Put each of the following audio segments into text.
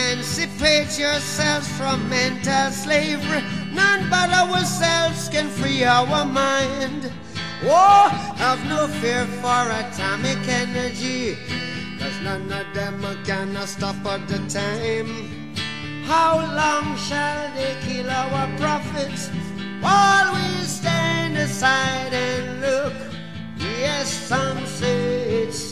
Emancipate yourselves from mental slavery. None but ourselves can free our mind. Oh, have no fear for atomic energy. Cause none of them can stop at the time. How long shall they kill our prophets while we stand aside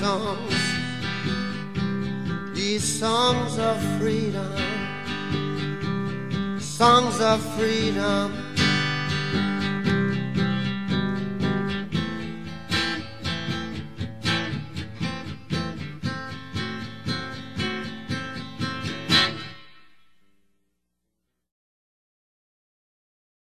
songs. These songs of freedom, songs of freedom,